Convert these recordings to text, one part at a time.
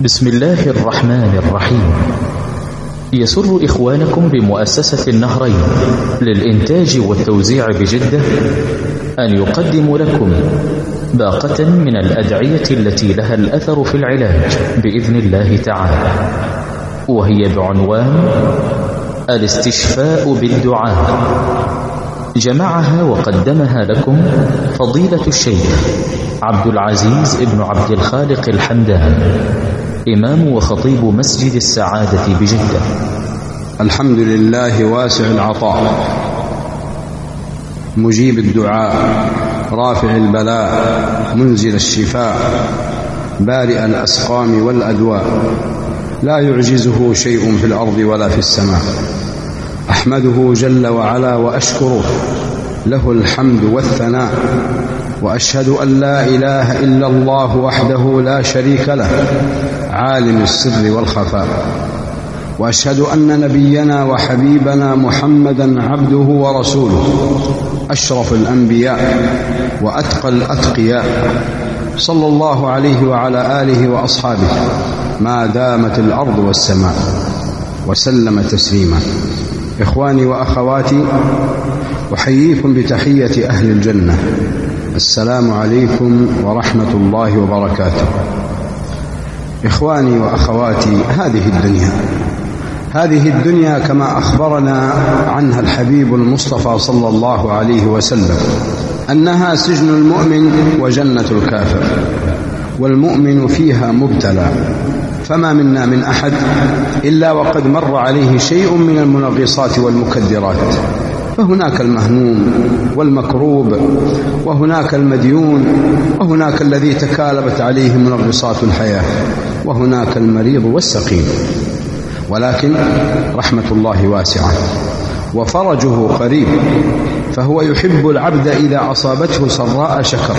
بسم الله الرحمن الرحيم. يسر إخوانكم بمؤسسة النهرين للإنتاج والتوزيع بجدة أن يقدموا لكم باقة من الأدعية التي لها الأثر في العلاج بإذن الله تعالى وهي بعنوان الاستشفاء بالدعاء. جمعها وقدمها لكم فضيلة الشيخ عبد العزيز ابن عبد الخالق الحمدان. إمام وخطيب مسجد السعادة بجدة. الحمد لله واسع العطاء مجيب الدعاء رافع البلاء منزل الشفاء بارئ الأسقام والأدواء. لا يعجزه شيء في الأرض ولا في السماء. أحمده جل وعلا وأشكره له الحمد والثناء. وأشهد أن لا إله إلا الله وحده لا شريك له عالم السر والخفاء. وأشهد أن نبينا وحبيبنا محمدا عبده ورسوله أشرف الأنبياء وأتقى الأتقياء. صلى الله عليه وعلى آله وأصحابه ما دامت الأرض والسماء وسلم تسليما. إخواني وأخواتي أحييكم بتحية أهل الجنة. السلام عليكم ورحمة الله وبركاته. إخواني وأخواتي هذه الدنيا. هذه الدنيا كما أخبرنا عنها الحبيب المصطفى صلى الله عليه وسلم أنها سجن المؤمن وجنة الكافر والمؤمن فيها مبتلى. فما منا من أحد إلا وقد مر عليه شيء من المنغصات والمكدرات. فهناك المهموم والمكروب وهناك المديون وهناك الذي تكالبت عليه منغصات الحياة وهناك المريض والسقيم. ولكن رحمة الله واسعة وفرجه قريب فهو يحب العبد إذا أصابته سراء شكر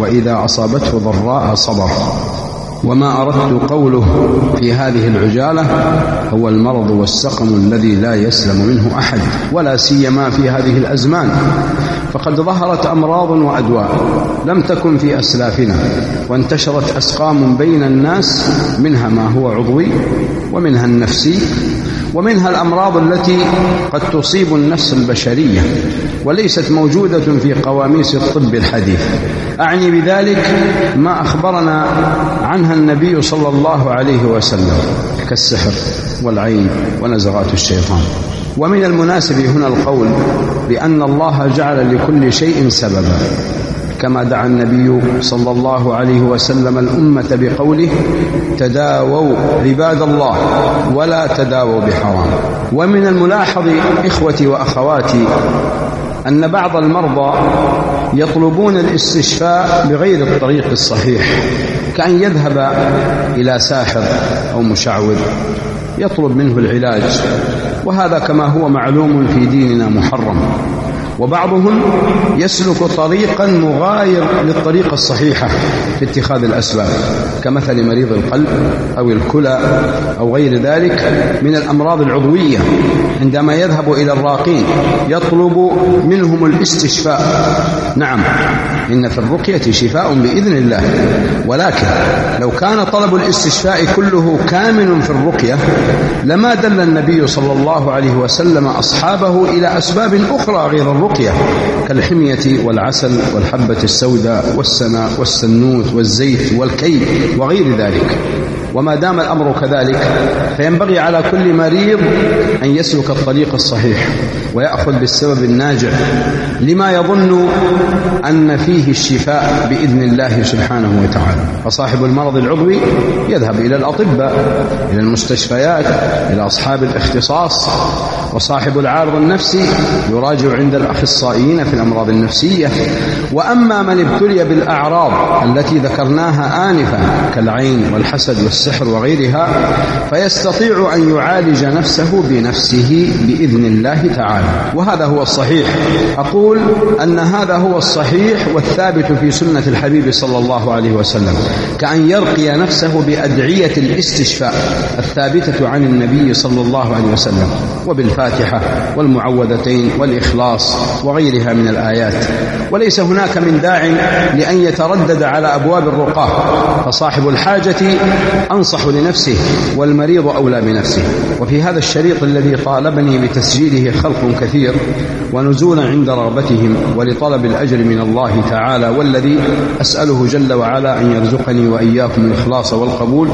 وإذا أصابته ضراء صبر. وما أردت قوله في هذه العجالة هو المرض والسقم الذي لا يسلم منه أحد ولا سيما في هذه الأزمان. فقد ظهرت أمراض وأدواء لم تكن في أسلافنا وانتشرت أسقام بين الناس منها ما هو عضوي ومنها النفسي ومنها الأمراض التي قد تصيب النفس البشرية وليست موجودة في قواميس الطب الحديث. أعني بذلك ما أخبرنا عنها النبي صلى الله عليه وسلم كالسحر والعين ونزغات الشيطان. ومن المناسب هنا القول بأن الله جعل لكل شيء سببا كما دعا النبي صلى الله عليه وسلم الأمة بقوله تداووا عباد الله ولا تداووا بحرام. ومن الملاحظ إخوتي وأخواتي أن بعض المرضى يطلبون الاستشفاء بغير الطريق الصحيح كأن يذهب إلى ساحر أو مشعوذ يطلب منه العلاج وهذا كما هو معلوم في ديننا محرم. وبعضهم يسلك طريقا مغاير للطريقة الصحيحة في اتخاذ الأسباب كمثل مريض القلب أو الكلى أو غير ذلك من الأمراض العضوية. عندما يذهب إلى الراقين يطلب منهم الاستشفاء. نعم إن في الرقية شفاء بإذن الله. ولكن لو كان طلب الاستشفاء كله كامل في الرقية لما دل النبي صلى الله عليه وسلم أصحابه إلى أسباب أخرى غير الرقية. الرقية كالحمية والعسل والحبة السوداء والسماء والسنوت والزيت والكي وغير ذلك. وما دام الأمر كذلك فينبغي على كل مريض أن يسلك الطريق الصحيح. ويأخذ بالسبب الناجع لما يظن أن فيه الشفاء بإذن الله سبحانه وتعالى. فصاحب المرض العضوي يذهب إلى الأطباء إلى المستشفيات إلى أصحاب الاختصاص. وصاحب العارض النفسي يراجع عند الأخصائيين في الأمراض النفسية. وأما من ابتلي بالأعراض التي ذكرناها آنفا كالعين والحسد والسحر وغيرها فيستطيع أن يعالج نفسه بنفسه بإذن الله تعالى. وهذا هو الصحيح. أقول أن هذا هو الصحيح والثابت في سنة الحبيب صلى الله عليه وسلم كأن يرقي نفسه بأدعية الاستشفاء الثابتة عن النبي صلى الله عليه وسلم وبالفاتحة والمعوذتين والإخلاص وغيرها من الآيات. وليس هناك من داع لأن يتردد على أبواب الرقاة فصاحب الحاجة أنصح لنفسه والمريض أولى بنفسه. وفي هذا الشريط الذي طالبني بتسجيله خلق كثير ونزولا عند رغبتهم ولطلب الأجر من الله تعالى والذي أسأله جل وعلا أن يرزقني وإياكم الإخلاص والقبول.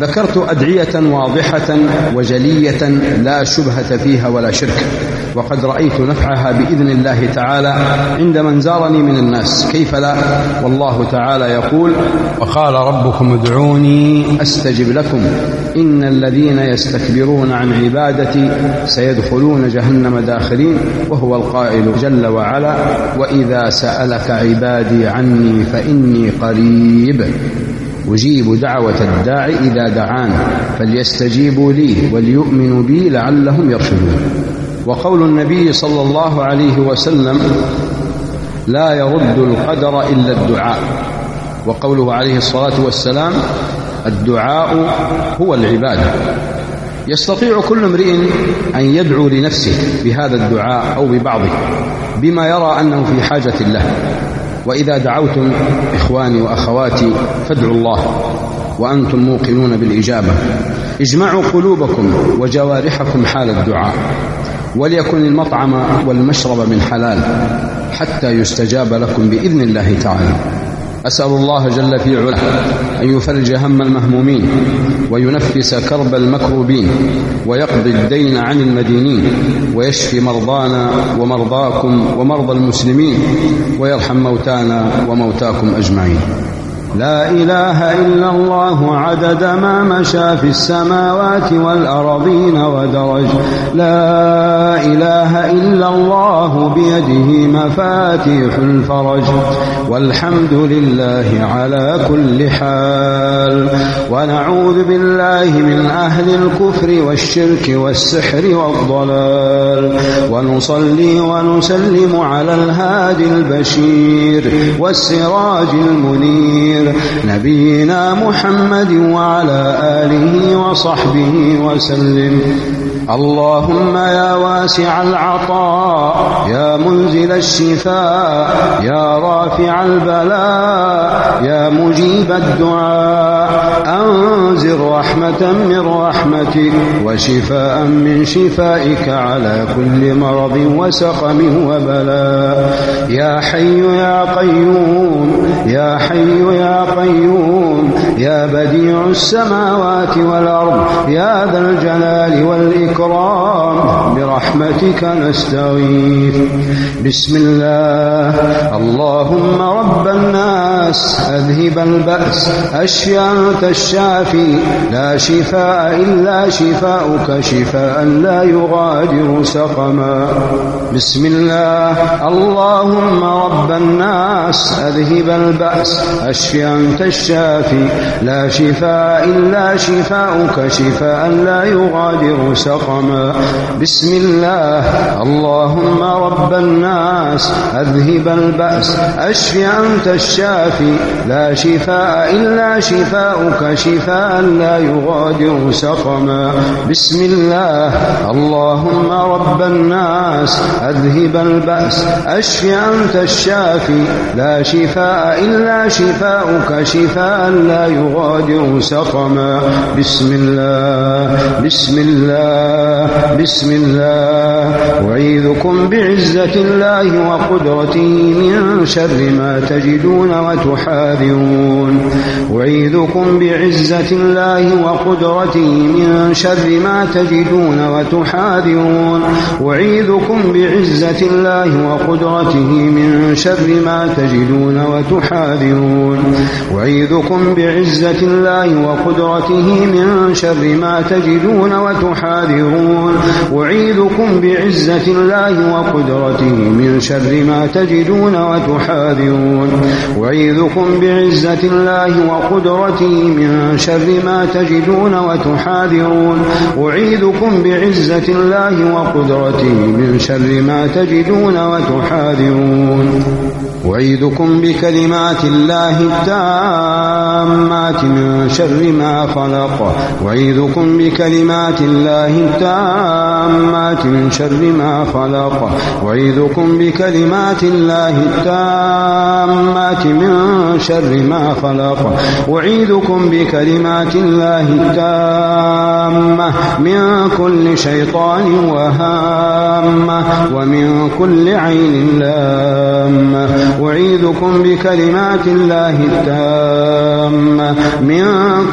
ذكرت أدعية واضحة وجلية لا شبهة فيها ولا شرك وقد رأيت نفعها بإذن الله تعالى عند من زارني من الناس. كيف لا؟ والله تعالى يقول وقال ربكم ادعوني أستجب لكم. إن الذين يستكبرون عن عبادتي سيدخلون جهنم داخلين وهو القائل جل وعلا وإذا سألك عبادي عني فإني قريب. أجيب دعوة الداعي إذا دعان فليستجيبوا لي وليؤمنوا بي لعلهم يرشدون. وقول النبي صلى الله عليه وسلم لا يرد القدر إلا الدعاء. وقوله عليه الصلاة والسلام الدعاء هو العبادة. يستطيع كل امرئ أن يدعو لنفسه بهذا الدعاء أو ببعضه بما يرى أنه في حاجة له. وإذا دعوتم إخواني وأخواتي فادعوا الله وأنتم موقنون بالإجابة. اجمعوا قلوبكم وجوارحكم حال الدعاء وليكن المطعم والمشرب من حلال حتى يستجاب لكم بإذن الله تعالى. أسأل الله جل في علاه أن يفرج هم المهمومين وينفس كرب المكروبين ويقضي الدين عن المدينين ويشفي مرضانا ومرضاكم ومرضى المسلمين ويرحم موتانا وموتاكم أجمعين. لا إله إلا الله عدد ما مشى في السماوات والأرضين ودرج. لا إله إلا الله بيده مفاتيح الفرج. والحمد لله على كل حال. ونعوذ بالله من أهل الكفر والشرك والسحر والضلال. ونصلي ونسلم على الهادي البشير والسراج المنير. نبينا محمد وعلى آله وصحبه وسلم. اللهم يا واسع العطاء يا منزل الشفاء يا رافع البلاء يا مجيب الدعاء. أنزل رحمة من رحمتك وشفاء من شفائك على كل مرض وسقم وبلاء. يا حي يا قيوم يا حي يا قيوم يا بديع السماوات والأرض يا ذا الجلال والإكرام الإكرام برحمتك نستغيث. بسم الله. اللهم رب الناس أذهب البأس أشفي أنت الشافي. لا شفاء إلا شفاؤك شفاء لا يغادر سقما. بسم الله. اللهم رب الناس أذهب البأس أشفي أنت الشافي. لا شفاء إلا شفاؤك شفاء لا يغادر سقما. بسم الله. اللهم رب الناس أذهب البأس أشف أنت الشافي. لا شفاء إلا شفاؤك شفاء لا يغادر سقما. بسم الله. اللهم رب الناس أذهب البأس أشف أنت الشافي. لا شفاء إلا شفاؤك شفاء لا يغادر سقما. بسم الله بسم الله بسم الله. أعيذكم بعزة الله وقدرته من شر ما تجدون وتحاذرون. أعيذكم بعزة الله وقدرته من شر ما تجدون وتحاذرون. أعيذكم بعزة الله وقدرته من شر ما تجدون وتحاذرون. أعيذكم بعزة بعزة الله وقدرته من شر ما تجدون وتحاذرون. أعيذكم بعزة الله وقدرته من شر ما تجدون وتحاذرون. أعيذكم بعزة الله وقدرته من شر ما تجدون وتحاذرون. أعيذكم بعزة الله وقدرته من شر ما تجدون وتحاذرون. أعيذكم بكلمات الله التامات من شر ما خلق. أعيذكم بكلمات الله التامات من شر ما خلق. أعيذكم بكلمات الله التامات من شر ما خلق. أعيذكم بكلمات الله التامة من كل شيطان وهامة ومن كل عين لامة. أعيذكم بكلمات الله التامة من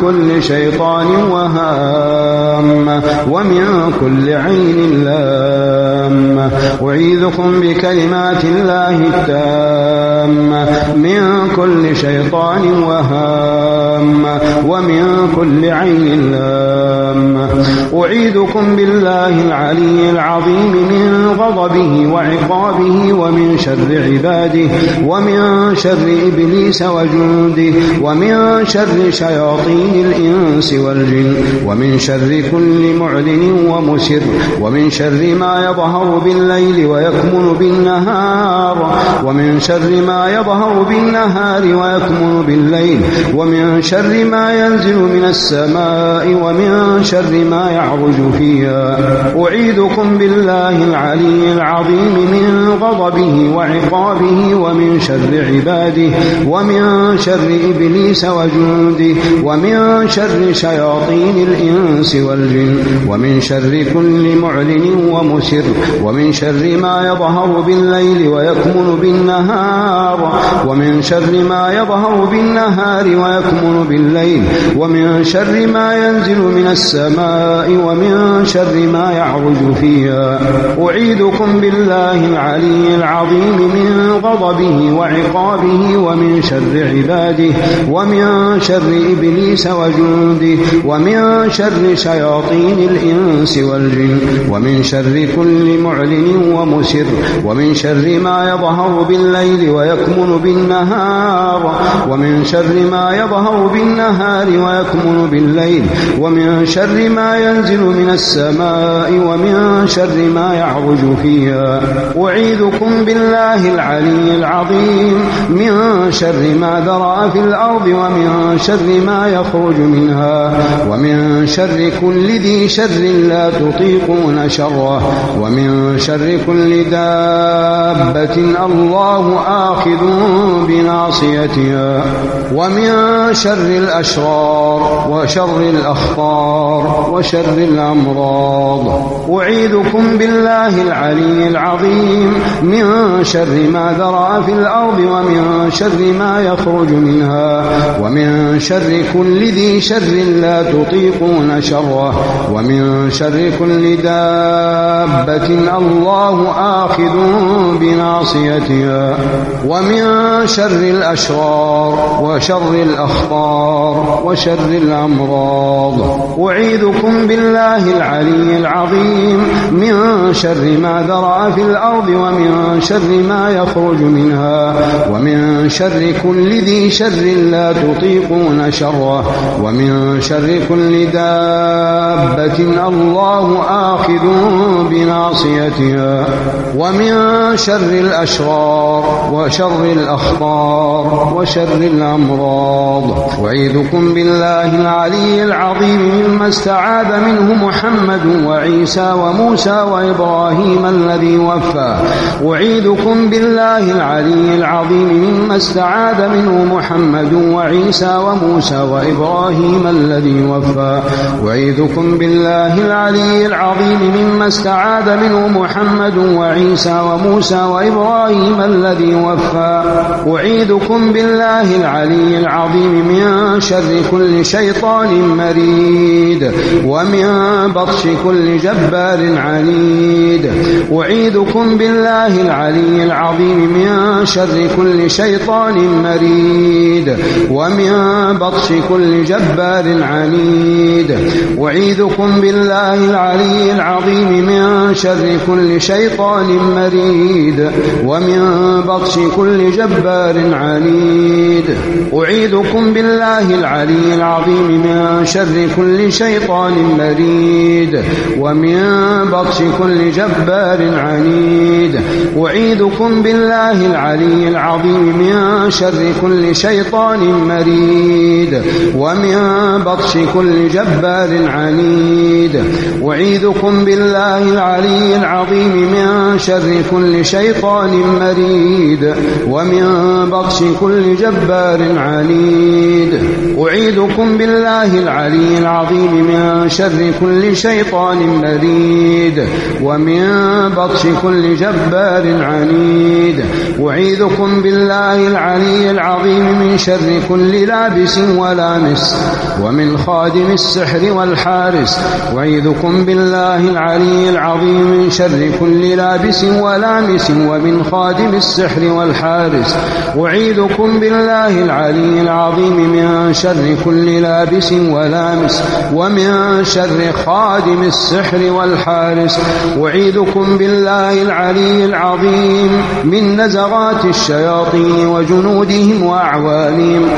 كل شيطان وهامة ومن كل عين لامة أعيذكم بكلمات الله التامة. من كل شيطان وهامة ومن كل عين لامة أعيذكم بالله العلي العظيم من غضبه وعقابه ومن شر عباده ومن شر إبليس وجنده ومن شر شياطين الإنس والجن ومن شر كل معلن ومسر ومن شر ما يظهر بالليل ويكمن بالنهار ومن شر ما يظهر بالنهار ويكمن بالليل ومن شر ما ينزل من السماء ومن شر ما يعرج فيها. أعيذكم بالله العلي العظيم من غضبه وعقابه ومن شر عباده ومن شر إبليس وجنده ومن شر شياطين الإنس والجن ومن شر كل معلن ومسر ومن شر ما يظهر بالليل ويكمن بالنهار ومن شر ما يظهر بالنهار ويكمن بالليل ومن شر ما ينزل من السماء ومن شر ما يعرج فيها أعيذكم بالله العلي العظيم من غضبه وعقابه ومن شر عباده ومن شر إبليس وجنده ومن شر شياطين الإنس والجن ومن شر كل معلن ومسر ومن شر ما يظهر بالليل ويكمن بالنهار ومن شر ما يظهر بالنهار ويكمن بالليل ومن شر ما ينزل من السماء ومن شر ما يعرج فيها. أعيذكم بالله العلي العظيم من شر ما ذرى في الأرض ومن شر ما يخرج منها ومن شر كل ذي شر لا تطيقون شره ومن شر كل دابة الله آخذ بناصيتها ومن شر الأشرار وشر الأخطار وشر الأمراض. أعيذكم بالله العلي العظيم. من شر ما ذرى في الأرض ومن شر ما يخرج منها ومن شر كل ذي شر لا تطيقون شره ومن شر كل دابة الله آخذ بناصيتها ومن شر الأشرار وشر الأخطار وشر الأمراض. أعيذكم بالله العلي العظيم من شر ما ذرى في الأرض ومن شر ما يخرج منها ومن شر كل ذي شر لا تطيقون شره ومن شر كل دابة الله آخذ بناصيتها ومن شر الأشرار وشر الأخطار وشر الأمراض. أعيذكم بالله العلي العظيم مما استعاذ منه محمد وعيسى وموسى وإبراهيم الذي وفى. أعيذكم بالله العلي العظيم مما استعاذ منه محمد وعيسى وموسى وإبراهيم الذي وفى. أعيذكم بالله العلي العظيم مما استعاذ منه محمد وعيسى وموسى وإبراهيم الذي وفى. أعيذكم بالله العلي العظيم من شر كل شيطان مريد ومن بطش كل جبار عنيد. أعيذكم بالله العلي العظيم من شر كل شيطان مريد ومن بطش كل جبار عنيد. أعيذكم بالله العلي العظيم من شر كل شيطان مريد. ومن بطش كل جبار عنيد. أعيذكم بالله العلي العظيم من شر كل شيطان مريد. ومن بطش كل جبار عنيد. أعيذكم بالله العلي العظيم من شر كل شيطان مريد. ومن بطش كل جبار عنيد. أعيذكم بالله العلي العظيم من شر كل شيطان مريد. ومن بطش كل جبار عنيد. أعيذكم بالله العلي العظيم من شر كل شيطان مريد. ومن بطش كل جبار عنيد. أعيذكم بالله العلي العظيم من شر كل لابس ولامس ومن خادم السحر والحارس. أعيذكم بالله العلي العظيم من شر كل لابس ولامس ومن خادم السحر والحارس. أعيذكم بالله العلي العظيم من شر كل لابس ولامس ومن شر خادم السحر والحارس. أعيذكم بالله العلي العظيم من نزغات الشياطين وجنودهم وأعوانهم.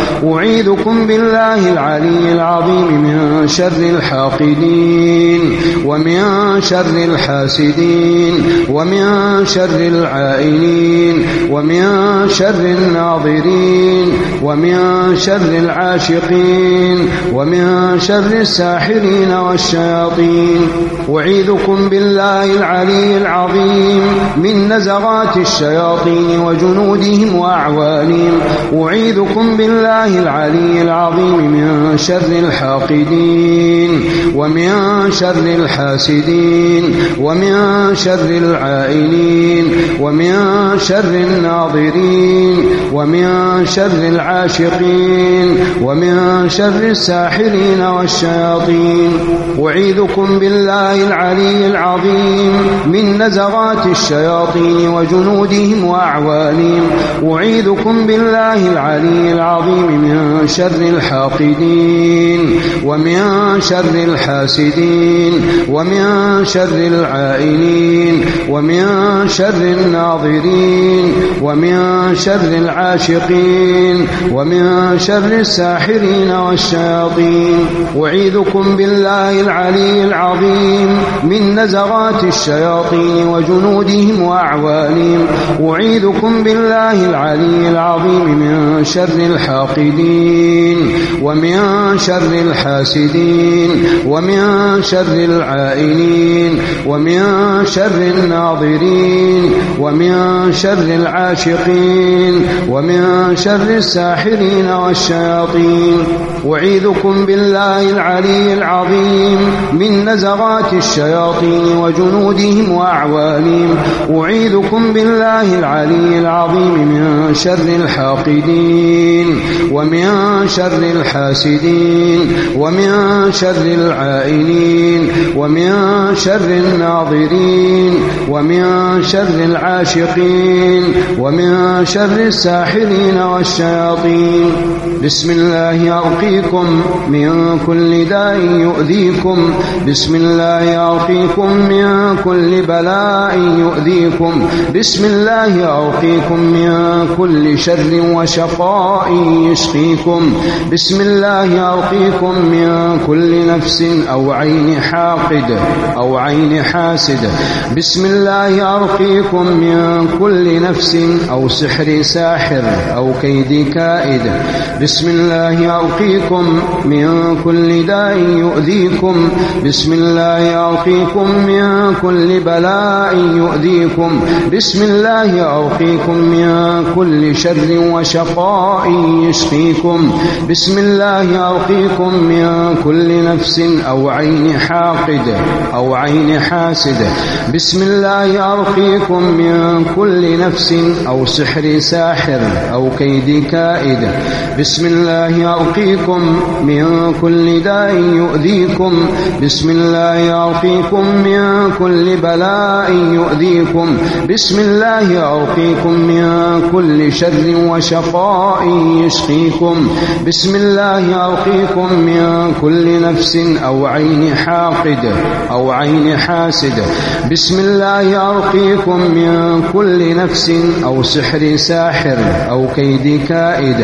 أعيذكم بالله العلي العظيم من شر الحاقدين ومن شر الحاسدين ومن شر العائلين ومن شر الناظرين ومن شر العاشقين ومن شر الساحرين والشياطين. أعيذكم بالله العلي العظيم من نزغات الشياطين وجنودهم وأعوانهم. أعيذكم بالله العلي العظيم من شر الحاقدين ومن شر الحاسدين ومن شر العائلين ومن شر الناظرين ومن شر العاشقين ومن شر الساحرين والشياطين. أعيذكم بالله العلي العظيم من نزغات الشياطين وجنودهم وأعوانهم. أعيذكم بالله العلي العظيم من شر الحاقدين ومن شر الحاسدين ومن شر العائلين ومن شر الناظرين ومن شر العاشقين ومن شر الساحرين والشياطين. أعيذكم بالله العلي العظيم من نزغات الشياطين وجنودهم وأعوانهم. أعيذكم بالله العلي العظيم من شر الحاقدين. ومن شر الحاسدين. ومن شر العائلين ومن شر الناظرين. ومن شر العاشقين. ومن شر الساحرين والشياطين. أعيذكم بالله العلي العظيم من نزغات الشياطين وجنودهم وأعوانهم. أعيذكم بالله العلي العظيم من شر الحاقدين. ومن شر الحاسدين ومن شر العائلين ومن شر الناظرين ومن شر العاشقين ومن شر الساحرين والشياطين. بسم الله أرقيكم من كل داء يؤذيكم. بسم الله أرقيكم من كل بلاء يؤذيكم. بسم الله أرقيكم من كل شر وشقاء يشقيكم. بسم الله أرقيكم من كل نفس أو عين حاقد أو عين حاسد. بسم الله أرقيكم من كل نفس أو سحر ساحر أو كيد كائد. بسم الله أرقيكم من كل داء يؤذيكم. بسم الله أرقيكم من كل بلاء يؤذيكم. بسم الله أرقيكم من كل شر وشقاء يشقيكم بسم الله أرقيكم من كل نفس أو عين حاقد أو عين حاسد. بسم الله أرقيكم من كل نفس أو سحر ساحر أو كيد كائد. بسم الله أرقيكم من كل داء يؤذيكم. بسم الله أرقيكم من كل بلاء يؤذيكم. بسم الله أرقيكم من كل شر وشقاء يشقيكم. بسم الله أرقيكم من كل نفس أو عين حاقد أو عين حاسد. بسم الله أرقيكم من كل نفس أو سحر ساحر أو كيد كائد.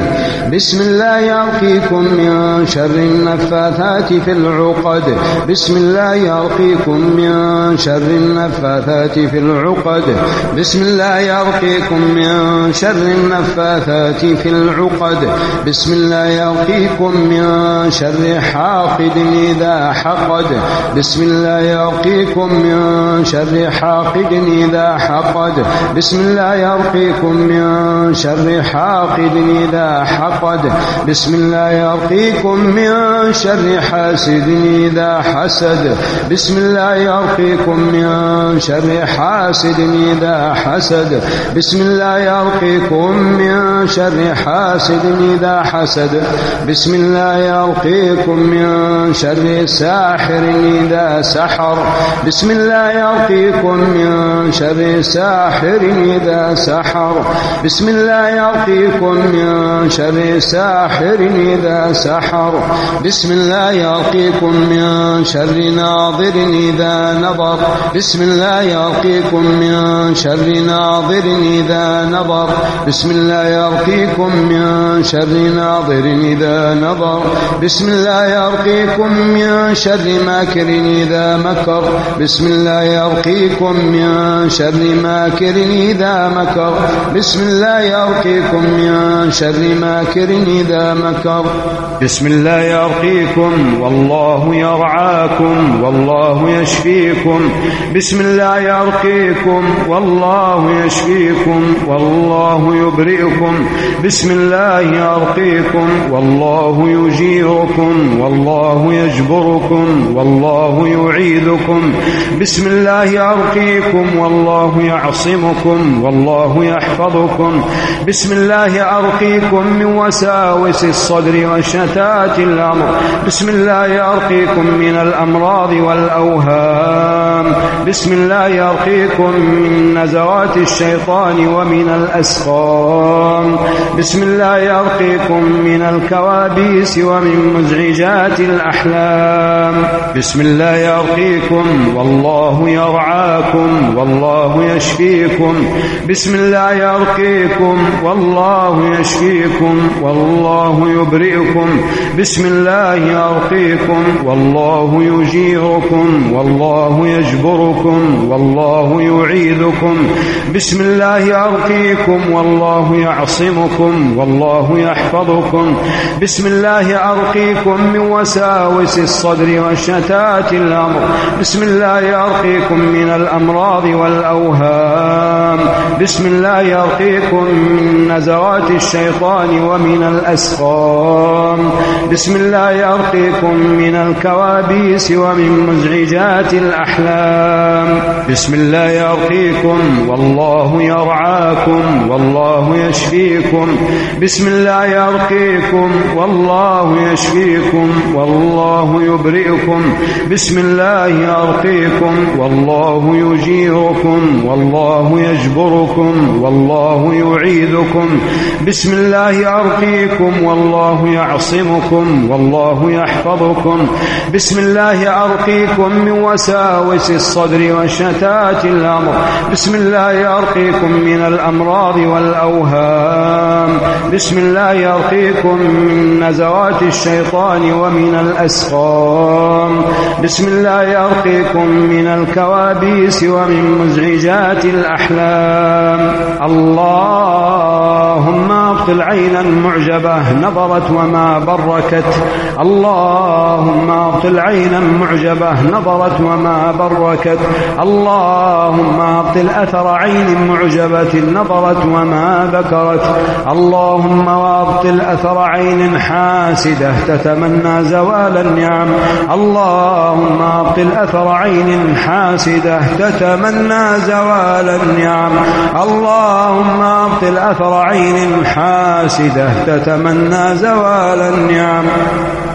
بسم الله أرقيكم من شر النفاثات في العقد. بسم الله أرقيكم من شر النفاثات في العقد. بسم الله أرقيكم من شر النفاثات في العقد. بسم الله أرقيكم من شر حاقد إذا حقد. بسم الله أرقيكم من شر حاقد إذا حقد. بسم الله أرقيكم من شر حاقد إذا حقد. بسم الله أرقيكم من شر حاسد إذا حسد. بسم الله أرقيكم من شر حاسد إذا حسد. بسم الله أرقيكم من شر حاسد إذا حسد بسم الله أرقيكم من شر ساحر إذا سحر. بسم الله أرقيكم من شر ساحر إذا سحر. بسم الله أرقيكم من شر ساحر إذا سحر. بسم الله أرقيكم من شر ناظر إذا نظر. بسم الله أرقيكم من شر ناظر إذا نظر. بسم الله أرقيكم من شر ناظر إذا نظر. بسم الله أرقيكم من شر ماكر إذا مكر. بسم الله أرقيكم من شر ماكر إذا مكر. بسم الله أرقيكم من شر ماكر إذا مكر. بسم الله أرقيكم والله يرعاكم. والله يشفيكم. بسم الله أرقيكم والله يشفيكم. والله يبرئكم. بسم الله أرقيكم والله يجيركم والله يجبركم والله يعيذكم بسم الله أرقيكم والله يعصمكم والله يحفظكم. بسم الله أرقيكم من وساوس الصدر وشتات الأمر. بسم الله أرقيكم من الأمراض والأوهام. بسم الله أرقيكم من نزغات الشيطان ومن الأسقام. بسم الله أرقيكم من الكوابيس ومن مزعجات الأحلام. بسم الله أرقيكم والله يرعاكم والله يشفيكم. بسم الله أرقيكم والله يشفيكم والله يبرئكم. بسم الله أرقيكم والله يجيركم والله يجبركم والله يعيذكم. بسم الله أرقيكم والله يعصمكم. والله يحفظكم. بسم الله أرقيكم من وساوس الصدر وشتات الأمر. بسم الله أرقيكم من الأمراض والأوهام. بسم الله أرقيكم من نزغات الشيطان ومن الأسقام. بسم الله أرقيكم من الكوابيس ومن مزعجات الأحلام. بسم الله أرقيكم والله يرعاكم والله يشفيكم. بسم الله أرقيكم والله يشفيكم والله يبرئكم. بسم الله أرقيكم والله يجيركم والله يجبركم والله يعيذكم. بسم الله أرقيكم والله يعصمكم والله يحفظكم. بسم الله أرقيكم من وساوس الصدر وشتات الأمر. بسم الله أرقيكم من الأمراض والأوهام. بسم الله أرقيكم من نزغات الشيطان ومن الأسقام. بسم الله أرقيكم من الكوابيس ومن مزعجات الأحلام. اللهم أبطل عينا معجبة نظرت وما بركت. اللهم أبطل عينا معجبة نظرت وما بركت. اللهم أبطل أثر عين معجبة نظرت وما ذكرت اللهم وابطل أثر عين حاسدة تتمنى زوال النعم. اللهم أبطل أثر عين حاسدة تتمنى زوال النعم. اللهم أبطل أثر عين حاسدة تتمنى زوال النعم.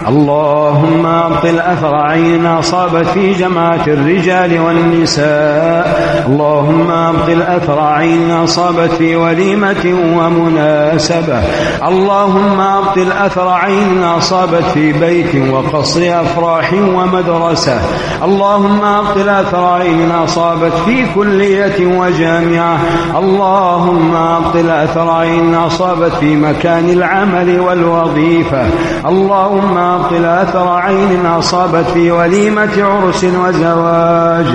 اللهم ابطل أثر عين أصابت في جماعة الرجال والنساء. اللهم ابطل أثر عين أصابت في وليمة ومناسبة. اللهم ابطل أثر عين أصابت في بيت وقصر أفراح ومدرسة. اللهم ابطل أثر عين أصابت في كلية وجامعة. اللهم ابطل أثر عين أصابت في مكان العمل والوظيفة. اللهم ابطل أثر عين أصابت في وليمة عرس وزواج.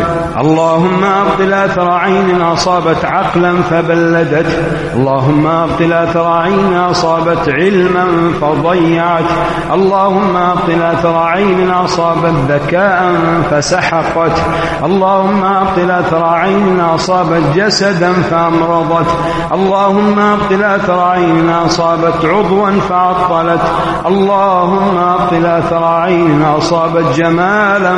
اللهم ابطل أثر عين أصابت عقلا فبلدت. اللهم ابطل أثر عين أصابت علما فضيعت. اللهم ابطل أثر عين أصابت ذكاء فسحقت. اللهم ابطل أثر عين أصابت جسدا فأمرضت. اللهم ابطل أثر عين أصابت عضوا فعطلت. اللهم ابطل أثر عين أصابت جمالا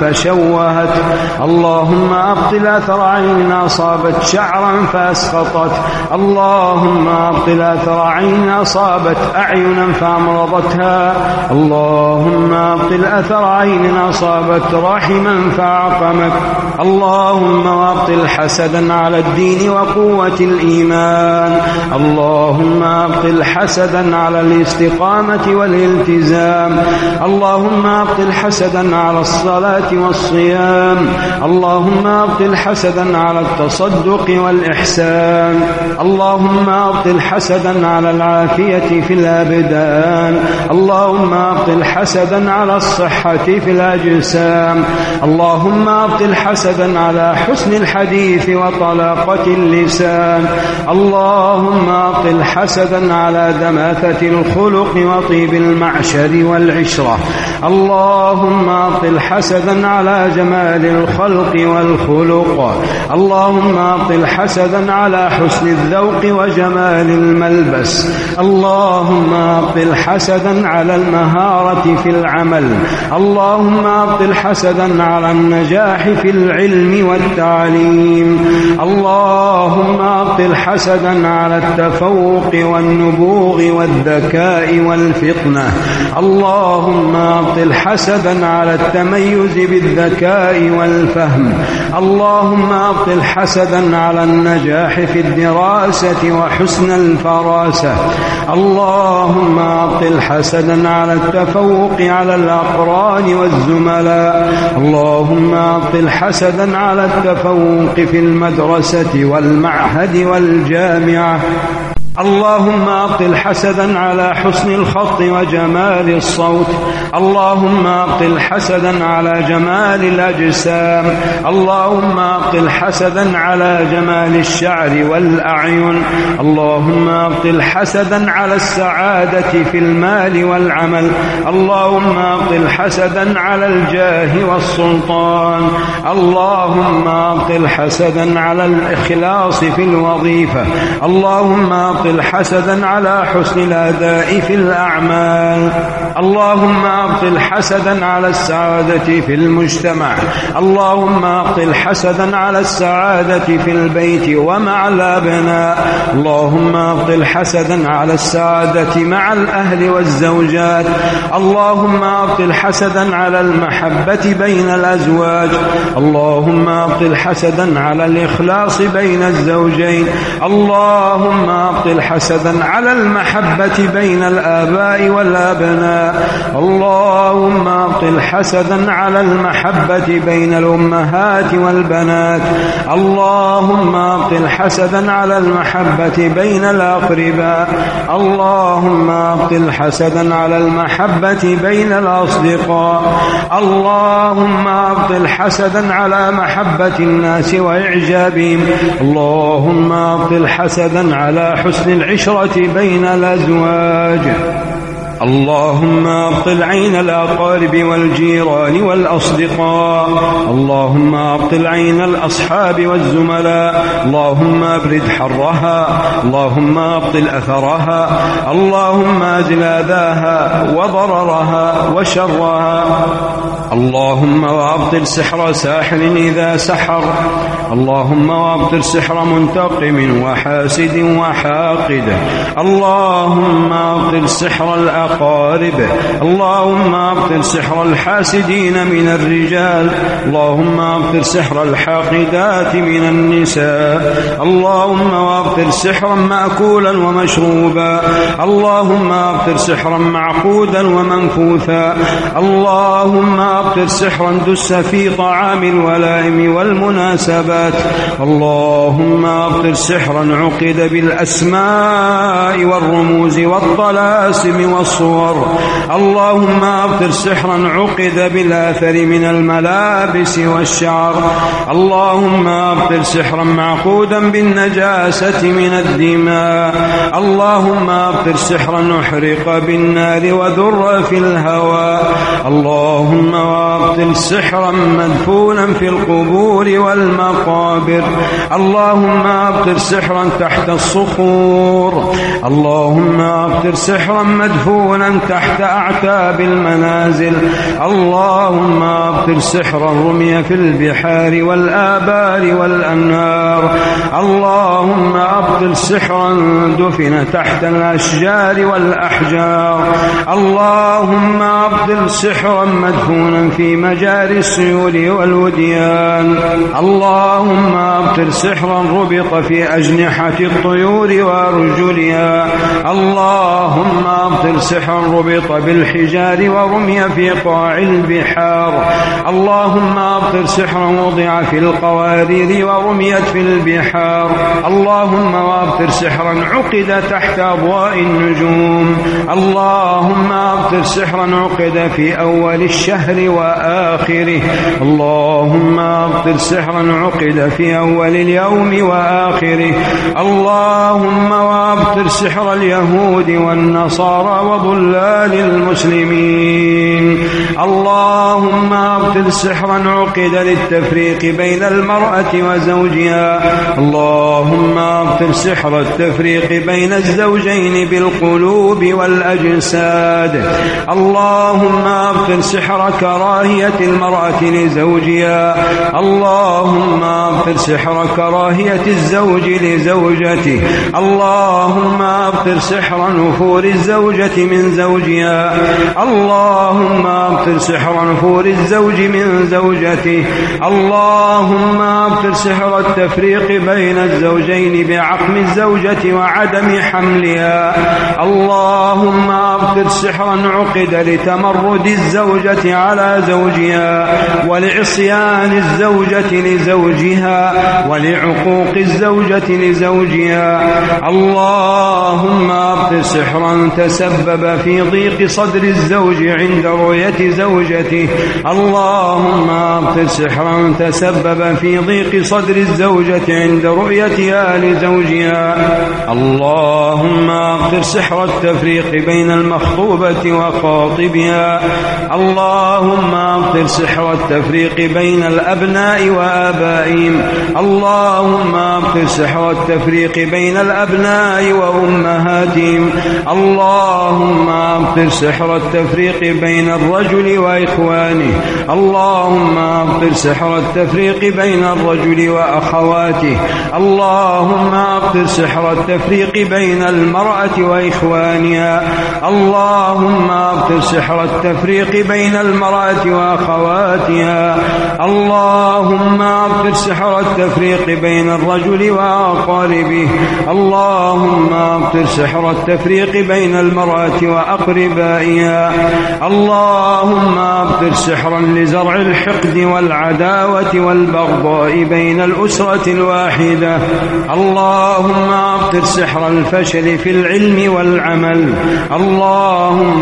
فشوهت. اللهم أبطل أثر عين أصابت شعرا فأسقطت. اللهم أبطل أثر عين أصابت أعينا فأمرضتها. اللهم أبطل أثر عين أصابت رحما فأعقمت اللهم أبطل حسدا على الدين وقوة الإيمان. اللهم أبطل حسدا على الاستقامة والالتزام. اللهم أبطل حسدا على الصلاة والصيام. اللهم أبطل حسدا على التصدق والإحسان. اللهم أبطل حسدا على العافية في الأبدان. اللهم أبطل حسدا على الصحة في الأجسام. اللهم أبطل حسدا على حسن الحديث وطلاقة اللسان. اللهم أبطل حسدا على دماثة الخلق وطيب المعشر والعشرة. اللهم ابطل حسدا على جمال الخلق والخلق. اللهم ابطل حسدا على حسن الذوق وجمال الملبس. اللهم ابطل حسدا على المهارة في العمل. اللهم ابطل حسدا على النجاح في العلم والتعليم. اللهم ابطل حسدا على التفوق والنبوغ والذكاء والفطنة. اللهم ابطل حسدا على التميز بالذكاء والفهم. اللهم ابطل حسدا على النجاح في الدراسة وحسن الفراسة. اللهم ابطل حسدا على التفوق على الأقران والزملاء. اللهم ابطل حسدا على التفوق في المدرسة والمعهد والجامعة. اللهم أبطل حسدا على حسن الخط وجمال الصوت. اللهم أبطل حسدا على جمال الأجسام. اللهم أبطل حسدا على جمال الشعر والأعين. اللهم أبطل حسدا على السعادة في المال والعمل. اللهم أبطل حسدا على الجاه والسلطان. اللهم أبطل حسدا على الإخلاص في الوظيفة. اللهم أبطل أبطل حسدا على حسن الأداء في الأعمال. اللهم أبطل حسدا على السعادة في المجتمع. اللهم أبطل حسدا على السعادة في البيت ومع الأبناء. اللهم أبطل حسدا على السعادة مع الأهل والزوجات. اللهم أبطل حسدا على المحبة بين الأزواج. اللهم أبطل حسدا على الإخلاص بين الزوجين. اللهم أبطل يبطل حسدا على المحبة بين الآباء والأبناء. اللهم ابطل حسدا على المحبة بين الأمهات والبنات. اللهم ابطل حسدا على المحبة بين الأقرباء. اللهم ابطل حسدا على المحبة بين الأصدقاء. اللهم ابطل حسدا على محبة الناس وإعجابهم. اللهم ابطل حسدا على حسن العشرة بين الأزواج. اللهم أبطل عين الأقارب والجيران والأصدقاء. اللهم أبطل عين الأصحاب والزملاء. اللهم أبرد حرها. اللهم أبطل أثرها. اللهم أزل أذاها وضررها وشرها. اللهم وأبطل سحر ساحر إذا سحر. اللهم وابطل سحر منتقم وحاسد وحاقد. اللهم أبطل سحر الأقارب اللهم ابطل سحر الحاسدين من الرجال. اللهم ابطل سحر الحاقدات من النساء. اللهم وابطل سحرا مأكولا ومشروبا. اللهم ابطل سحرا معقودا ومنفوثا. اللهم ابطل سحرا دس في طعام الولائم والمناسبات. اللهم أبطل سحرا عقد بالأسماء والرموز والطلاسم والصور اللهم أبطل سحرا عقد بالآثر من الملابس والشعر. اللهم أبطل سحرا معقودا بالنجاسة من الدماء. اللهم أبطل سحرا نحرق بالنار وذر في الهواء اللهم وابطل سحرا مدفونا في القبور والمقام المقابر اللهم أبطر سحرا تحت الصخور. اللهم أبطر سحرا مدفونا تحت أعتاب المنازل. اللهم أبطر سحرا رمي في البحار والآبار والأنهار. اللهم أبطل سحرا دفن تحت الأشجار والأحجار. اللهم أبطل سحرا مدفونا في مجاري السيول والوديان. الله اللهم أبطل سحرا ربط في أجنحة الطيور وأرجلها. اللهم أبطل سحرا ربط بالحجار ورمي في قاع البحار. اللهم ابطل سحرا وضع في القوارير ورميت في البحار. اللهم وابطل سحرا عقد تحت أضواء النجوم. اللهم ابطل سحرا عقد في أول الشهر وآخره. اللهم ابطل سحرا عقد في أول اليوم وآخره. اللهم وابطل سحر اليهود والنصارى وضلال المسلمين اللهم ابطل سحرا عقد للتفريق بين المرأة وزوجها. اللهم ابطل سحر التفريق بين الزوجين بالقلوب والأجساد. اللهم ابطل سحر كراهية المرأة لزوجها. اللهم ابطل سحر كراهية الزوج لزوجته. اللهم ابطل سحر نفور الزوجة من زوجها. اللهم ابطل سحر نفور الزوج من زوجته. اللهم ابطل سحر التفريق بين الزوجين بعقم الزوجة وعدم حملها. اللهم ابطل سحرا عقد لتمرد الزوجة على زوجها ولعصيان الزوجة لزوجها زوجها ولعقوق الزوجة لزوجها. اللهم أبط سحرا تسبب في ضيق صدر الزوج عند رؤية زوجته. اللهم أبط سحرا تسبب في ضيق صدر الزوجة عند رؤيتها لزوجها. اللهم أبطل سحر التفريق بين المخطوبة وخاطبها. اللهم أبطل سحر التفريق بين الأبناء وآبائهم. اللهم أبطل سحر التفريق بين الأبناء وأمهاتهم. اللهم أبطل سحر التفريق بين الرجل وإخوانه. اللهم أبطل سحر التفريق بين الرجل وأخواته. اللهم أبطل سحر التفريق بين المرأة وإخوانها. اللهم أبطل سحر التفريق بين المرأة وأخواتها. اللهم أبطل سحر التفريق بين الرجل وأقاربه. اللهم ابطل سحر التفريق بين المرأة وأقربائها. اللهم اللهم أبطل سحرا لزرع الحقد والعداوة والبغضاء بين الأسرة الواحدة. اللهم أبطل سحر الفشل في العلم والعمل. اللهم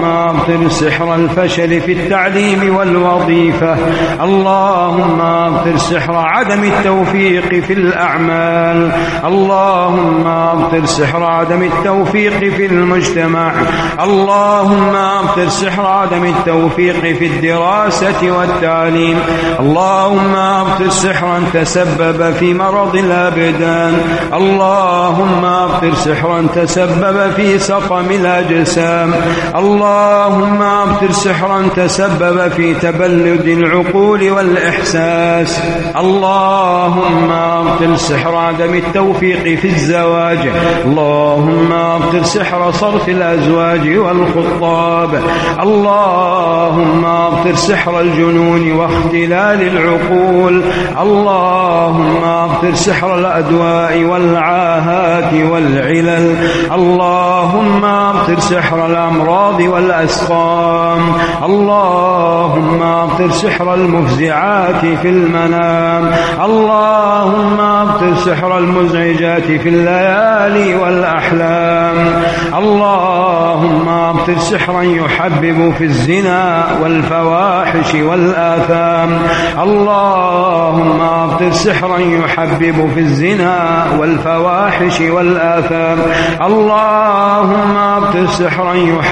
أبطل سحر الفشل في التعليم والوظيفة. اللهم أبطل سحر عدم التوفيق في الأعمال. اللهم أبطل سحر عدم التوفيق في المجتمع. اللهم أبطل سحر عدم التوفيق في الدراسة والتعليم. اللهم أبطل سحرا تسبب في مرض الأبدان. اللهم أبطل سحرا تسبب في سقم الأجسام. اللهم أبطل سحرا تسبب في تبلد العقول والإحساس. اللهم أبطل سحر عدم التوفيق في الزواج. اللهم أبطل سحر صرف الأزواج والخطاب. اللهم أبطل سحر الجنون واختلال العقول. اللهم أبطل سحر الأدواء والعاهات والعلل. اللهم أبطل سحر الأمراض والأسقام. اللهم أبطل سحر المفزعات في المنام. اللهم أبطل سحر المزعجات في الليالي والأحلام. اللهم أبطل سحرا يحبب في الزنا والفواحش والآثام. اللهم أبطل سحرا يحبب في الزنا والفواحش والآثام. اللهم أبطل سحرا يحبب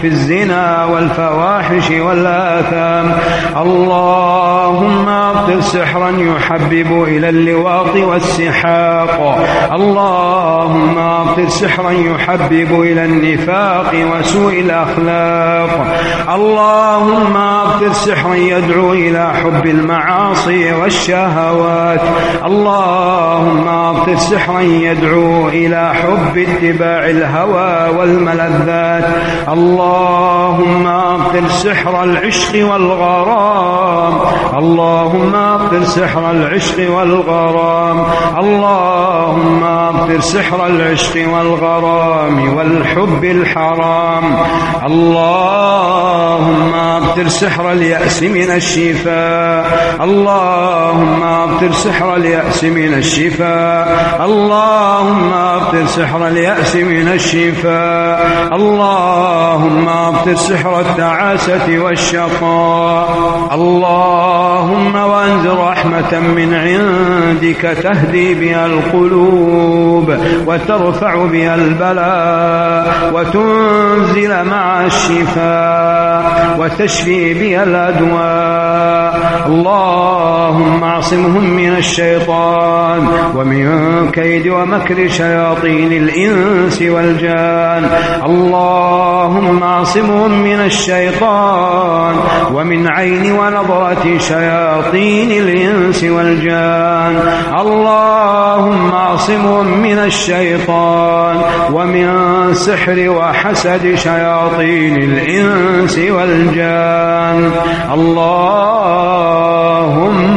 في الزنا والفواحش والآثام. اللهم أبطل سحرا يحبب إلى اللواط والسحاق. اللهم أبطل سحرا يحبب إلى النفاق وسوء الأخلاق. اللهم أبطل سحرا يدعو إلى حب المعاصي والشهوات. اللهم أبطل سحرا يدعو إلى حب اتباع الهوى والملذات. اللهم أبطل سحر العشق والغرام. اللهم أبطل سحر العشق والغرام. اللهم أبطل سحر العشق والغرام والحب الحرام. اللهم أبطل سحر اليأس من الشفاء. اللهم أبطل سحر اليأس من الشفاء. اللهم أبطل سحر اليأس من الشفاء. اللهم أبطل سحر التعاسة والشقاء. اللهم وأنزل رحمة من عندك تهدي بها القلوب وترفع بها البلاء وتنزل مع الشفاء وتشفي بها الأدواء. اللهم اعصمهم من الشيطان ومن كيد ومكر شياطين الإنس والجان. اللهم اعصمهم من الشيطان ومن عين ونظرة شياطين الإنس والجان. اللهم اعصمهم من الشيطان ومن سحر وحسد شياطين الإنس والجان. اللهم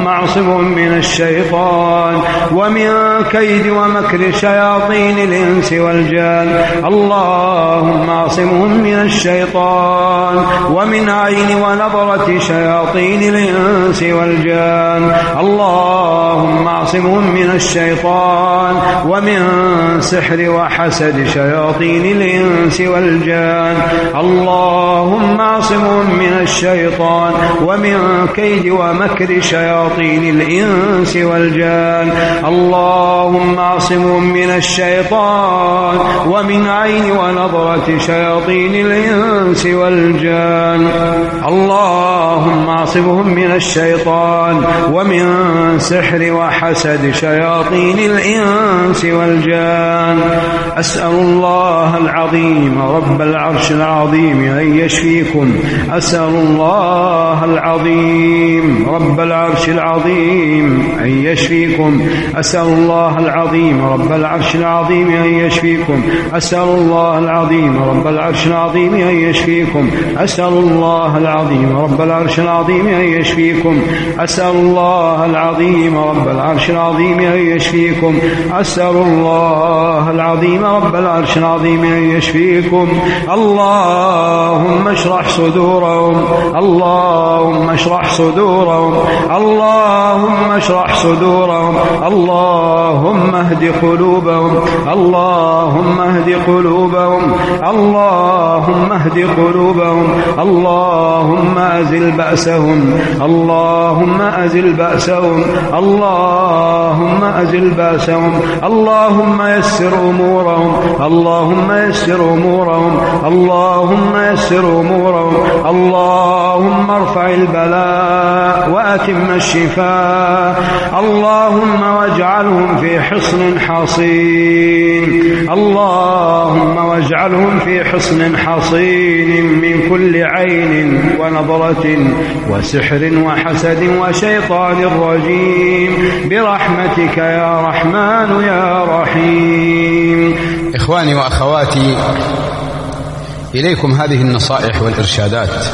اعصمهم من الشيطان ومن كيد ومكر شياطين الإنس والجان. اللهم اعصمهم من الشيطان ومن عين ونظرة شياطين الإنس والجان اللهم اعصمهم من الشيطان ومن سحر وحسد شياطين الإنس والجان اللهم اعصمهم من الشيطان ومن كيد ومكر شياطين الإنس والجان اللهم اعصمهم من الشيطان ومن عين ونظرة شياطين الإنس والجان. اللهم أعصمهم من الشيطان ومن سحر وحسد شياطين الإنس والجان. أسأل الله العظيم رب العرش العظيم أن يشفيكم. أسأل الله العظيم رب العرش العظيم أن يشفيكم. أسأل الله العظيم رب العرش العظيم أن يشفيكم. أسأل الله العظيم رب العرش العظيم أن يشفيكم. أسأل الله العظيم رب العرش العظيم أن يشفيكم. أسأل الله العظيم رب العرش العظيم أن يشفيكم. أسأل الله العظيم رب العرش العظيم أن يشفيكم. اللهم اشرح صدورهم. اللهم اشرح صدورهم. اللهم اشرح صدورهم. اللهم اهد قلوبهم. اللهم اهد قلوبهم. اللهم اهد قلوبهم اللهم أزل بأسهم اللهم أزل بأسهم اللهم أزل بأسهم اللهم يسر أمورهم اللهم يسر أمورهم اللهم يسر أمورهم اللهم ارفع البلاء وأتم الشفاء اللهم واجعلهم في حصن حصين اللهم واجعلهم في حصن حصين من كل عين ونظرة وسحر وحسد وشيطان رجيم. برحمتك يا رحمن يا رحيم. إخواني وأخواتي إليكم هذه النصائح والإرشادات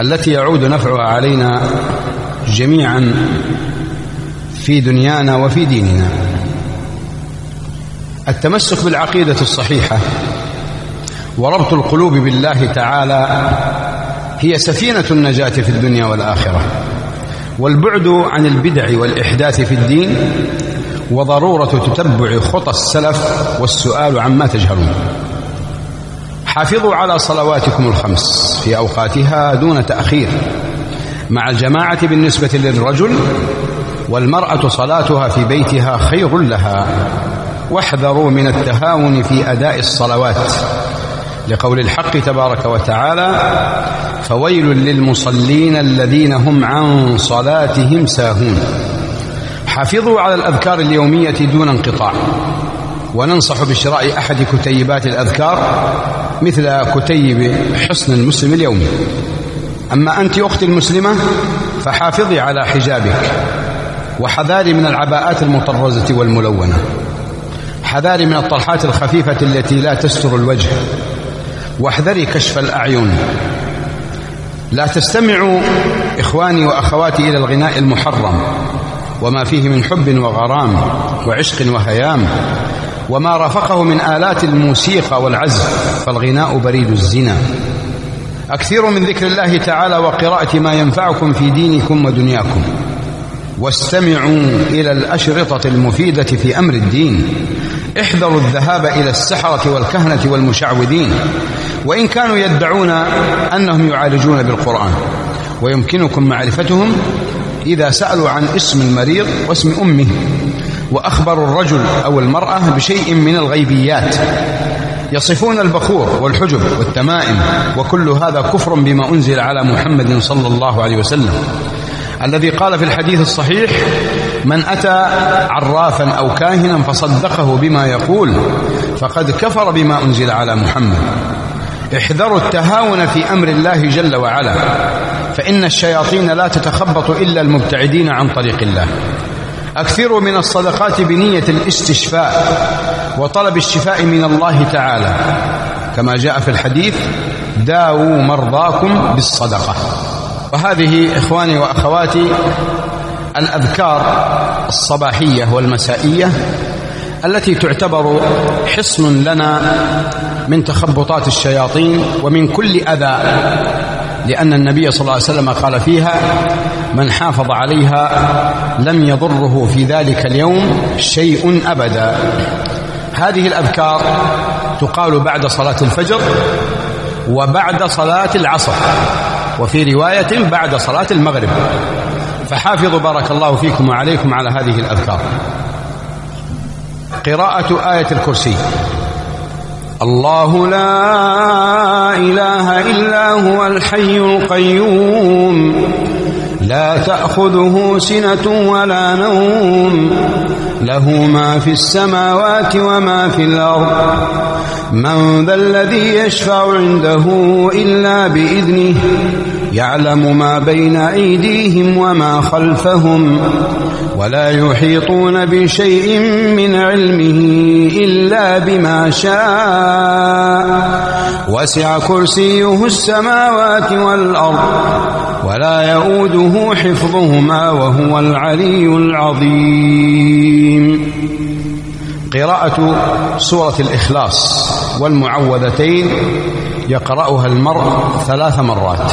التي يعود نفعها علينا جميعا في دنيانا وفي ديننا. التمسك بالعقيدة الصحيحة وربط القلوب بالله تعالى هي سفينة النجاة في الدنيا والآخرة والبعد عن البدع والإحداث في الدين وضرورة تتبع خطى السلف والسؤال عما تجهلون. حافظوا على صلواتكم الخمس في أوقاتها دون تأخير مع الجماعة بالنسبة للرجل والمرأة صلاتها في بيتها خير لها. واحذروا من التهاون في أداء الصلوات. لقول الحق تبارك وتعالى فويل للمصلين الذين هم عن صلاتهم ساهون. حافظوا على الأذكار اليومية دون انقطاع. وننصح بشراء أحد كتيبات الأذكار مثل كتيب حصن المسلم اليومي أما أنت أختي المسلمة فحافظي على حجابك وحذاري من العباءات المطرزة والملونة. حذاري من الطرحات الخفيفة التي لا تستر الوجه. واحذري كشف الأعين. لا تستمعوا إخواني وأخواتي إلى الغناء المحرم وما فيه من حب وغرام وعشق وهيام وما رافقه من آلات الموسيقى والعزف فالغناء بريد الزنا. أكثروا من ذكر الله تعالى وقراءة ما ينفعكم في دينكم ودنياكم. واستمعوا إلى الأشرطة المفيدة في أمر الدين. احذروا الذهاب إلى السحرة والكهنة والمشعوذين. وإن كانوا يدعون أنهم يعالجون بالقرآن. ويمكنكم معرفتهم إذا سألوا عن اسم المريض واسم أمه. وأخبروا الرجل أو المرأة بشيء من الغيبيات. يصفون البخور والحجب والتمائم. وكل هذا كفر بما أنزل على محمد صلى الله عليه وسلم. الذي قال في الحديث الصحيح من أتى عرافا أو كاهنا فصدقه بما يقول فقد كفر بما أنزل على محمد. احذروا التهاون في أمر الله جل وعلا فإن الشياطين لا تتخبط إلا المبتعدين عن طريق الله. أكثروا من الصدقات بنية الاستشفاء وطلب الشفاء من الله تعالى. كما جاء في الحديث داووا مرضاكم بالصدقة. وهذه إخواني وأخواتي الأذكار الصباحية والمسائية التي تعتبر حصن لنا من تخبطات الشياطين ومن كل أذى لأن النبي صلى الله عليه وسلم قال فيها من حافظ عليها لم يضره في ذلك اليوم شيء أبدا. هذه الأذكار تقال بعد صلاة الفجر وبعد صلاة العصر وفي رواية بعد صلاة المغرب. فحافظوا بارك الله فيكم وعليكم على هذه الأذكار. قراءة آية الكرسي. الله لا إله إلا هو الحي القيوم. لا تأخذه سنة ولا نوم. له ما في السماوات وما في الأرض. من ذا الذي يشفع عنده إلا بإذنه. يعلم ما بين أيديهم وما خلفهم ولا يحيطون بشيء من علمه إلا بما شاء. وسع كرسيه السماوات والأرض ولا يؤوده حفظهما وهو العلي العظيم. قراءة سورة الإخلاص والمعوذتين يقرأها المرء ثلاث مرات.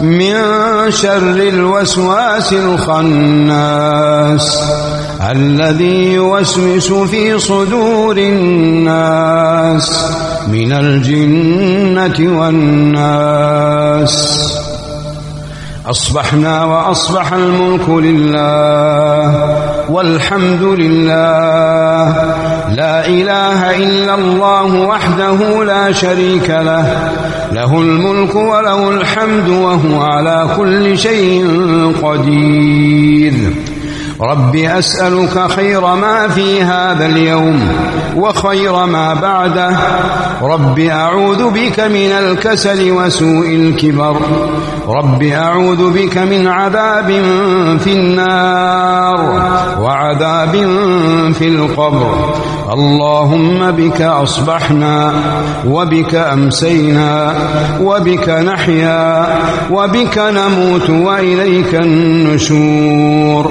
من شر الوسواس الخناس الذي يوسوس في صدور الناس من الجنة والناس. أصبحنا وأصبح الملك لله والحمد لله. لا إله إلا الله وحده لا شريك له. له الملك وله الحمد وهو على كل شيء قدير. رب أسألك خير ما في هذا اليوم وخير ما بعده. رب أعوذ بك من الكسل وسوء الكبر. رب أعوذ بك من عذاب في النار وعذاب في القبر. اللهم بك أصبحنا وبك أمسينا وبك نحيا وبك نموت وإليك النشور.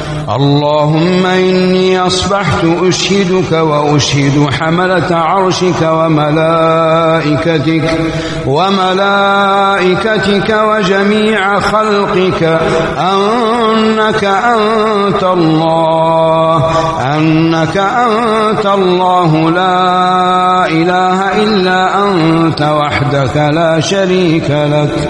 اللهم إني أصبحت أشهدك وأشهد حملة عرشك وملائكتك وملائكتك وجميع خلقك أنك أنت الله أنك أنت الله لا إله إلا أنت وحدك لا شريك لك.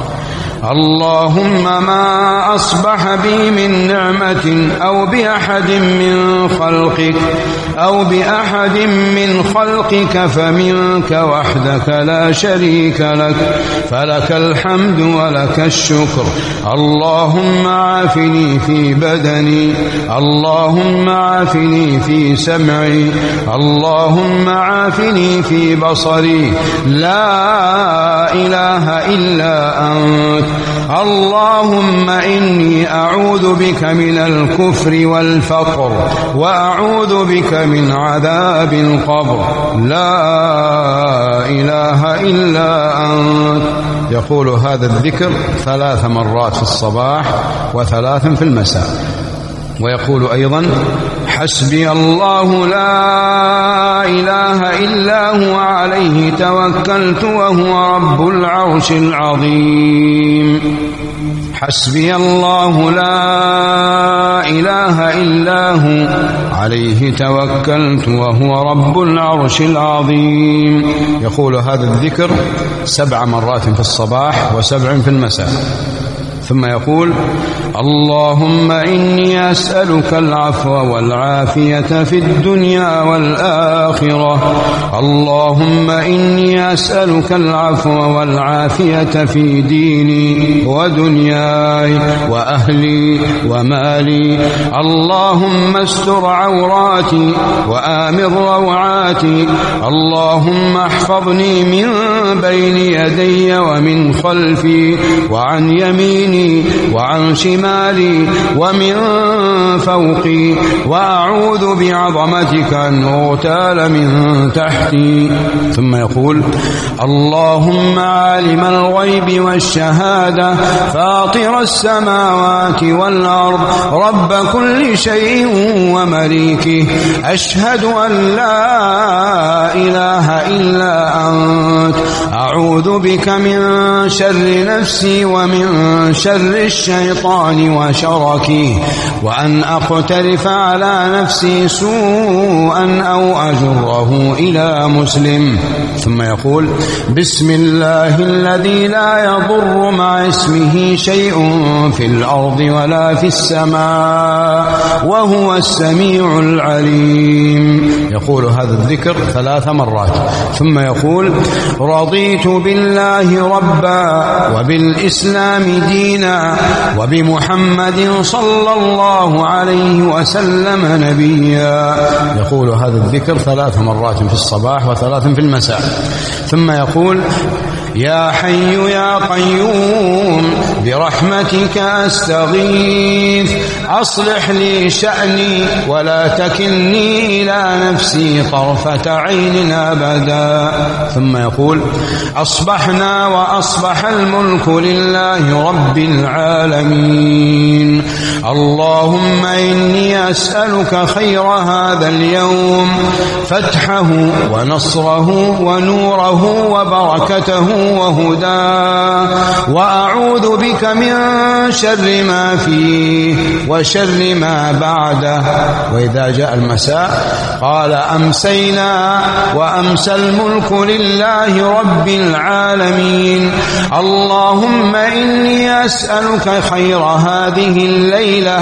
اللهم ما أصبح بي من نعمة أو بأحد من خلقك أو بأحد من خلقك فمنك وحدك لا شريك لك فلك الحمد ولك الشكر اللهم عافني في بدني اللهم عافني في سمعي اللهم عافني في بصري لا إله إلا أنت اللهم إني أعوذ بك من الكفر والفقر وأعوذ بك من عذاب القبر. لا إله إلا أنت. يقول هذا الذكر ثلاث مرات في الصباح وثلاث في المساء. ويقول أيضا حسبي الله لا إله إلا هو عليه توكلت وهو رب العرش العظيم. حسبي الله لا إله إلا هو عليه توكلت وهو رب العرش العظيم. يقول هذا الذكر سبع مرات في الصباح وسبع في المساء. ثم يقول اللهم إني أسألك العفو والعافية في الدنيا والآخرة. اللهم إني أسألك العفو والعافية في ديني ودنياي وأهلي ومالي. اللهم استر عوراتي وآمن روعاتي. اللهم احفظني من بين يدي ومن خلفي وعن يميني وعن شمالي ومن فوقي وأعوذ بعظمتك أن أغتال من تحتي. ثم يقول اللهم عالم الغيب والشهادة فاطر السماوات والأرض رب كل شيء ومليكه. أشهد أن لا إله إلا أنت. أعوذ بك من شر نفسي ومن شر الشيطان وشركه وأن أقترف على نفسي سوءا أو أجره إلى مسلم. ثم يقول بسم الله الذي لا يضر مع اسمه شيء في الأرض ولا في السماء وهو السميع العليم. يقول هذا الذكر ثلاث مرات. ثم يقول رضيت بالله ربا وبالإسلام دينا وبمحمد صلى الله عليه وسلم نبيا. يقول هذا الذكر ثلاث مرات في الصباح وثلاث في المساء. ثم يقول يا حي يا قيوم برحمتك أستغيث. أصلح لي شأني ولا تكلني إلى نفسي طرفة عين أبدا. ثم يقول أصبحنا وأصبح الملك لله رب العالمين. اللهم إني أسألك خير هذا اليوم. فتحه ونصره ونوره وبركته وهداه وأعوذ بك من شر ما فيه وشر ما بعده. وإذا جاء المساء قال أمسينا وأمسى الملك لله رب العالمين. اللهم إني أسألك خير هذه الليلة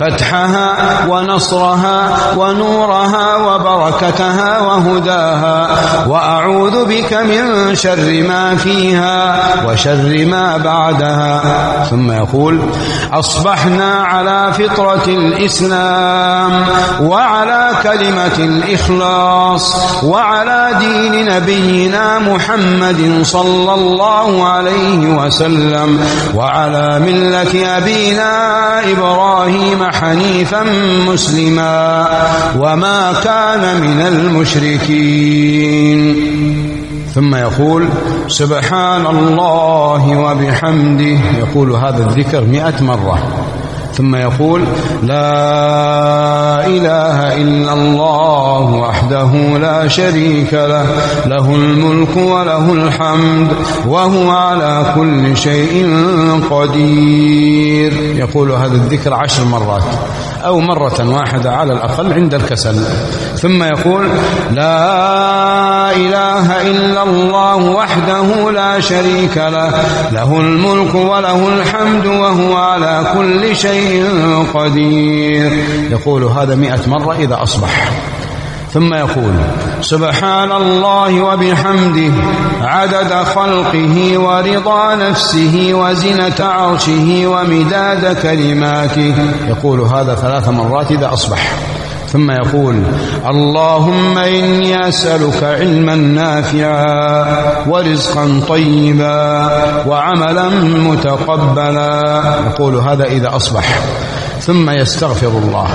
فتحها ونصرها ونورها وبركتها وهداها. وأعوذ بك من شر ما فيها وشر ما بعدها. ثم يقول أصبحنا على فطرة الإسلام وعلى كلمة الإخلاص وعلى دين نبينا محمد صلى الله عليه وسلم وعلى ملة أبينا إبراهيم حنيفا مسلما وما كان من المشركين. ثم يقول سبحان الله وبحمده. يقول هذا الذكر مئة مرة. ثم يقول لا إله إلا الله وحده لا شريك له له الملك وله الحمد وهو على كل شيء قدير. يقول هذا الذكر عشر مرات أو مرة واحدة على الأقل عند الكسل. ثم يقول لا إله إلا الله وحده لا شريك له له الملك وله الحمد وهو على كل قدير. يقول هذا مئة مرة إذا أصبح. ثم يقول سبحان الله وبحمده عدد خلقه ورضا نفسه وزنة عرشه ومداد كلماته. يقول هذا ثلاث مرات إذا أصبح. ثم يقول اللهم إني أسألك علما نافعا ورزقا طيبا وعملا متقبلا. يقول هذا إذا أصبح. ثم يستغفر الله.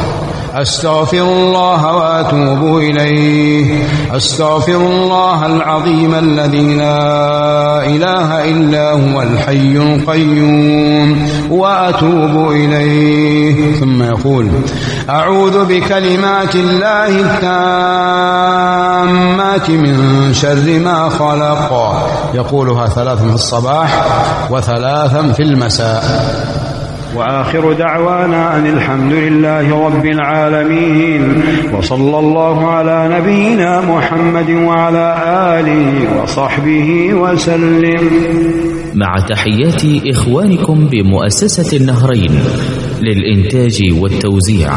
أستغفر الله وأتوب إليه. أستغفر الله العظيم الذي لا إله إلا هو الحي القيوم وأتوب إليه. ثم يقول أعوذ بكلمات الله التامات من شر ما خلق. يقولها ثلاثا في الصباح وثلاثا في المساء. وآخر دعوانا أن الحمد لله رب العالمين وصلى الله على نبينا محمد وعلى آله وصحبه وسلم. مع تحيات إخوانكم بمؤسسة النهرين للإنتاج والتوزيع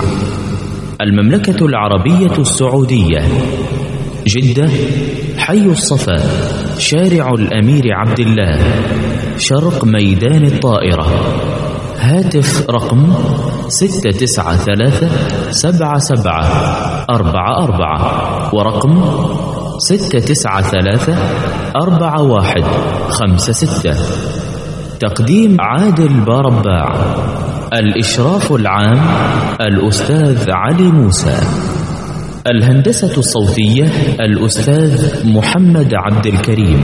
المملكة العربية السعودية جدة حي الصفا شارع الأمير عبد الله شرق ميدان الطائرة. هاتف رقم ستة تسعة ثلاثة سبعة سبعة أربعة أربعة ورقم ستة تسعة ثلاثة أربعة واحد خمسة ستة. تقديم عادل بارباع. الإشراف العام الأستاذ علي موسى. الهندسة الصوتية الأستاذ محمد عبد الكريم.